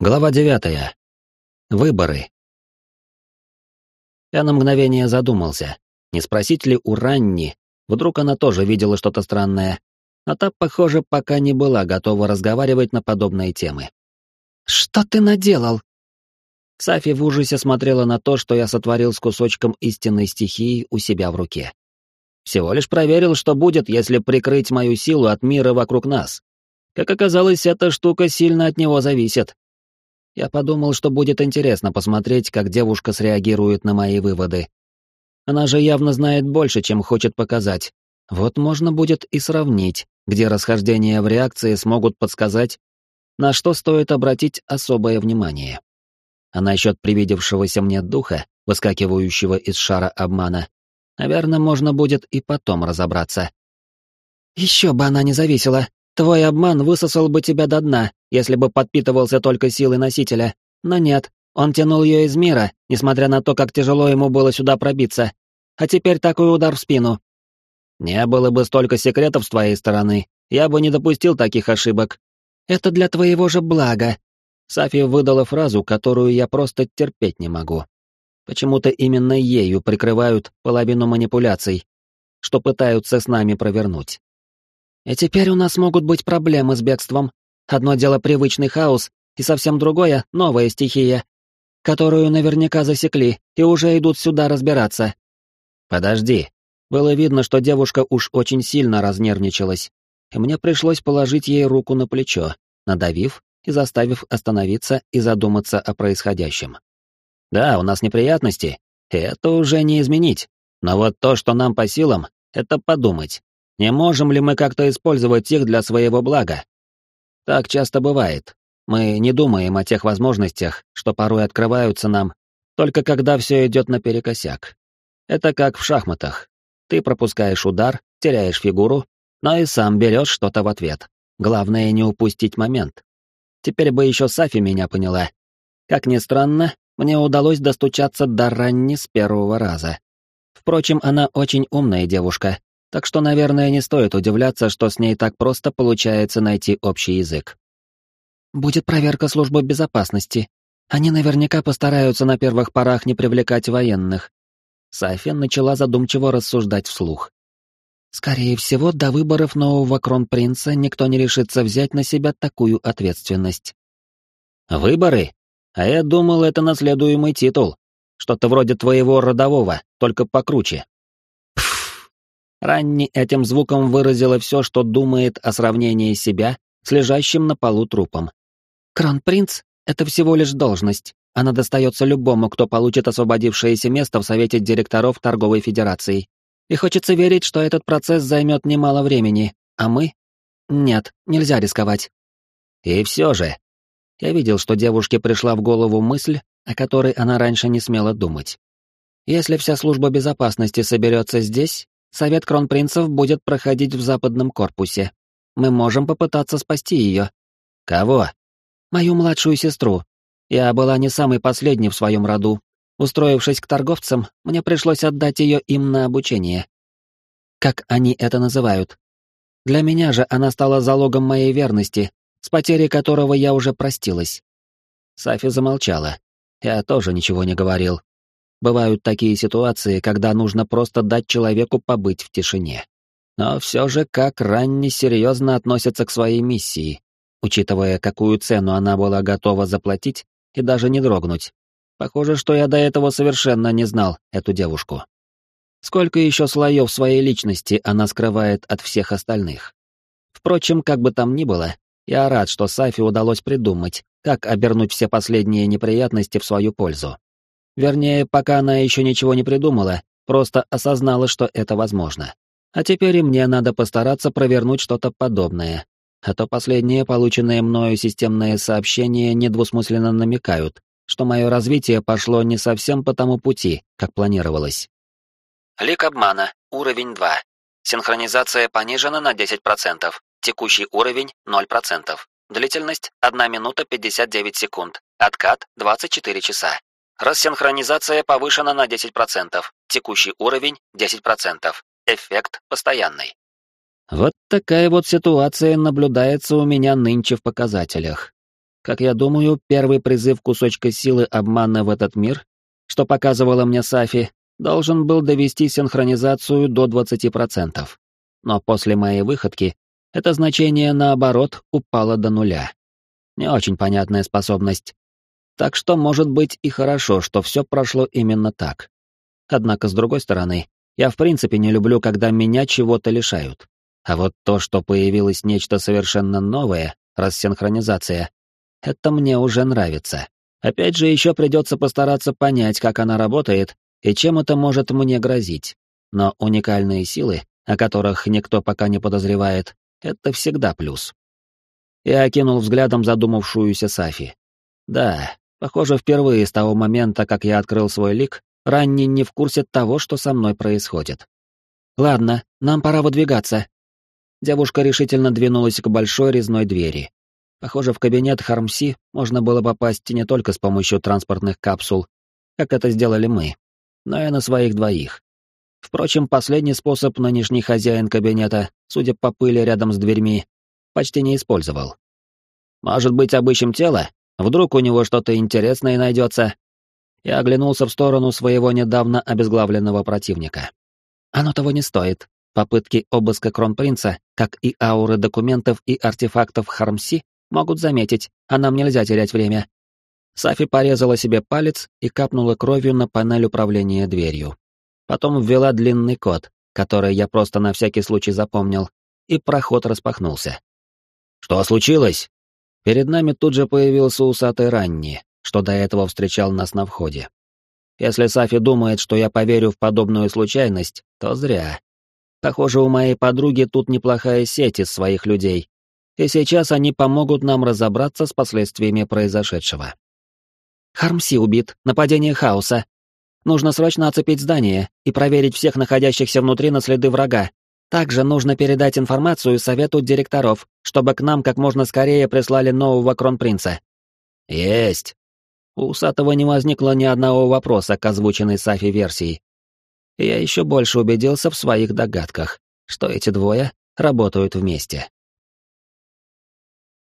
Глава девятая. Выборы. Я на мгновение задумался, не спросить ли у Ранни, вдруг она тоже видела что-то странное, но та, похоже, пока не была готова разговаривать на подобные темы. «Что ты наделал?» Сафи в ужасе смотрела на то, что я сотворил с кусочком истинной стихии у себя в руке. Всего лишь проверил, что будет, если прикрыть мою силу от мира вокруг нас. Как оказалось, эта штука сильно от него зависит. Я подумал, что будет интересно посмотреть, как девушка среагирует на мои выводы. Она же явно знает больше, чем хочет показать. Вот можно будет и сравнить, где расхождения в реакции смогут подсказать, на что стоит обратить особое внимание. А насчет привидевшегося мне духа, выскакивающего из шара обмана, наверное, можно будет и потом разобраться. Еще бы она не зависела. Твой обман высосал бы тебя до дна, если бы подпитывался только силой носителя. Но нет, он тянул ее из мира, несмотря на то, как тяжело ему было сюда пробиться. А теперь такой удар в спину. Не было бы столько секретов с твоей стороны, я бы не допустил таких ошибок. Это для твоего же блага. Сафия выдала фразу, которую я просто терпеть не могу. Почему-то именно ею прикрывают половину манипуляций, что пытаются с нами провернуть. И теперь у нас могут быть проблемы с бегством. Одно дело привычный хаос, и совсем другое — новая стихия, которую наверняка засекли и уже идут сюда разбираться. Подожди. Было видно, что девушка уж очень сильно разнервничалась, и мне пришлось положить ей руку на плечо, надавив и заставив остановиться и задуматься о происходящем. Да, у нас неприятности, и это уже не изменить, но вот то, что нам по силам, это подумать. Не можем ли мы как-то использовать их для своего блага? Так часто бывает. Мы не думаем о тех возможностях, что порой открываются нам, только когда все идет наперекосяк. Это как в шахматах. Ты пропускаешь удар, теряешь фигуру, но и сам берешь что-то в ответ. Главное не упустить момент. Теперь бы еще Сафи меня поняла. Как ни странно, мне удалось достучаться до Ранни с первого раза. Впрочем, она очень умная девушка, так что, наверное, не стоит удивляться, что с ней так просто получается найти общий язык. «Будет проверка службы безопасности. Они наверняка постараются на первых порах не привлекать военных». София начала задумчиво рассуждать вслух. «Скорее всего, до выборов нового кронпринца никто не решится взять на себя такую ответственность». «Выборы? А я думал, это наследуемый титул. Что-то вроде твоего родового, только покруче». Ранни этим звуком выразила все, что думает о сравнении себя с лежащим на полу трупом. «Кронпринц — это всего лишь должность. Она достается любому, кто получит освободившееся место в Совете директоров Торговой Федерации. И хочется верить, что этот процесс займет немало времени, а мы? Нет, нельзя рисковать». И все же. Я видел, что девушке пришла в голову мысль, о которой она раньше не смела думать. Если вся служба безопасности соберется здесь, Совет кронпринцев будет проходить в западном корпусе. Мы можем попытаться спасти ее. Кого? Мою младшую сестру. Я была не самой последней в своем роду. Устроившись к торговцам, мне пришлось отдать ее им на обучение. Как они это называют? Для меня же она стала залогом моей верности, с потерей которого я уже простилась. Сафи замолчала. Я тоже ничего не говорил. Бывают такие ситуации, когда нужно просто дать человеку побыть в тишине. Но все же как Ранни серьезно относится к своей миссии, учитывая, какую цену она была готова заплатить и даже не дрогнуть. Похоже, что я до этого совершенно не знал эту девушку. Сколько еще слоев своей личности она скрывает от всех остальных. Впрочем, как бы там ни было, я рад, что Сафи удалось придумать, как обернуть все последние неприятности в свою пользу. Вернее, пока она еще ничего не придумала, просто осознала, что это возможно. А теперь и мне надо постараться провернуть что-то подобное. А то последние полученные мною системные сообщения недвусмысленно намекают, что мое развитие пошло не совсем по тому пути, как планировалось. Лик обмана, уровень 2. Синхронизация понижена на 10%. Текущий уровень 0%. Длительность 1 минута 59 секунд. Откат 24 часа. Рассинхронизация повышена на 10%. Текущий уровень 10%. Эффект постоянный. Вот такая вот ситуация наблюдается у меня нынче в показателях. Как я думаю, первый призыв кусочка силы обмана в этот мир, что показывала мне Сафи, должен был довести синхронизацию до 20%. Но после моей выходки это значение, наоборот, упало до нуля. Не очень понятная способность. Так что, может быть, и хорошо, что все прошло именно так. Однако, с другой стороны, я в принципе не люблю, когда меня чего-то лишают. А вот то, что появилось нечто совершенно новое, рассинхронизация, это мне уже нравится. Опять же, еще придется постараться понять, как она работает и чем это может мне грозить. Но уникальные силы, о которых никто пока не подозревает, это всегда плюс. Я окинул взглядом задумавшуюся Сафи. Да, похоже, впервые с того момента, как я открыл свой лик, Ранни не в курсе того, что со мной происходит. «Ладно, нам пора выдвигаться». Девушка решительно двинулась к большой резной двери. Похоже, в кабинет Хармси можно было попасть не только с помощью транспортных капсул, как это сделали мы, но и на своих двоих. Впрочем, последний способ нынешний хозяин кабинета, судя по пыли рядом с дверьми, почти не использовал. «Может быть, обыщем тело? Вдруг у него что-то интересное найдется?» Я оглянулся в сторону своего недавно обезглавленного противника. «Оно того не стоит. Попытки обыска кронпринца, как и ауры документов и артефактов Хармси, могут заметить, а нам нельзя терять время». Сафи порезала себе палец и капнула кровью на панель управления дверью. Потом ввела длинный код, который я просто на всякий случай запомнил, и проход распахнулся. «Что случилось?» Перед нами тут же появился усатый Ранни, что до этого встречал нас на входе. Если Сафи думает, что я поверю в подобную случайность, то зря. Похоже, у моей подруги тут неплохая сеть из своих людей, и сейчас они помогут нам разобраться с последствиями произошедшего. Хармси убит, нападение хаоса, Нужно срочно оцепить здание и проверить всех находящихся внутри на следы врага. Также нужно передать информацию совету директоров, чтобы к нам как можно скорее прислали нового кронпринца. Есть. У Усатого не возникло ни одного вопроса к озвученной Сафи версии. Я еще больше убедился в своих догадках, что эти двое работают вместе.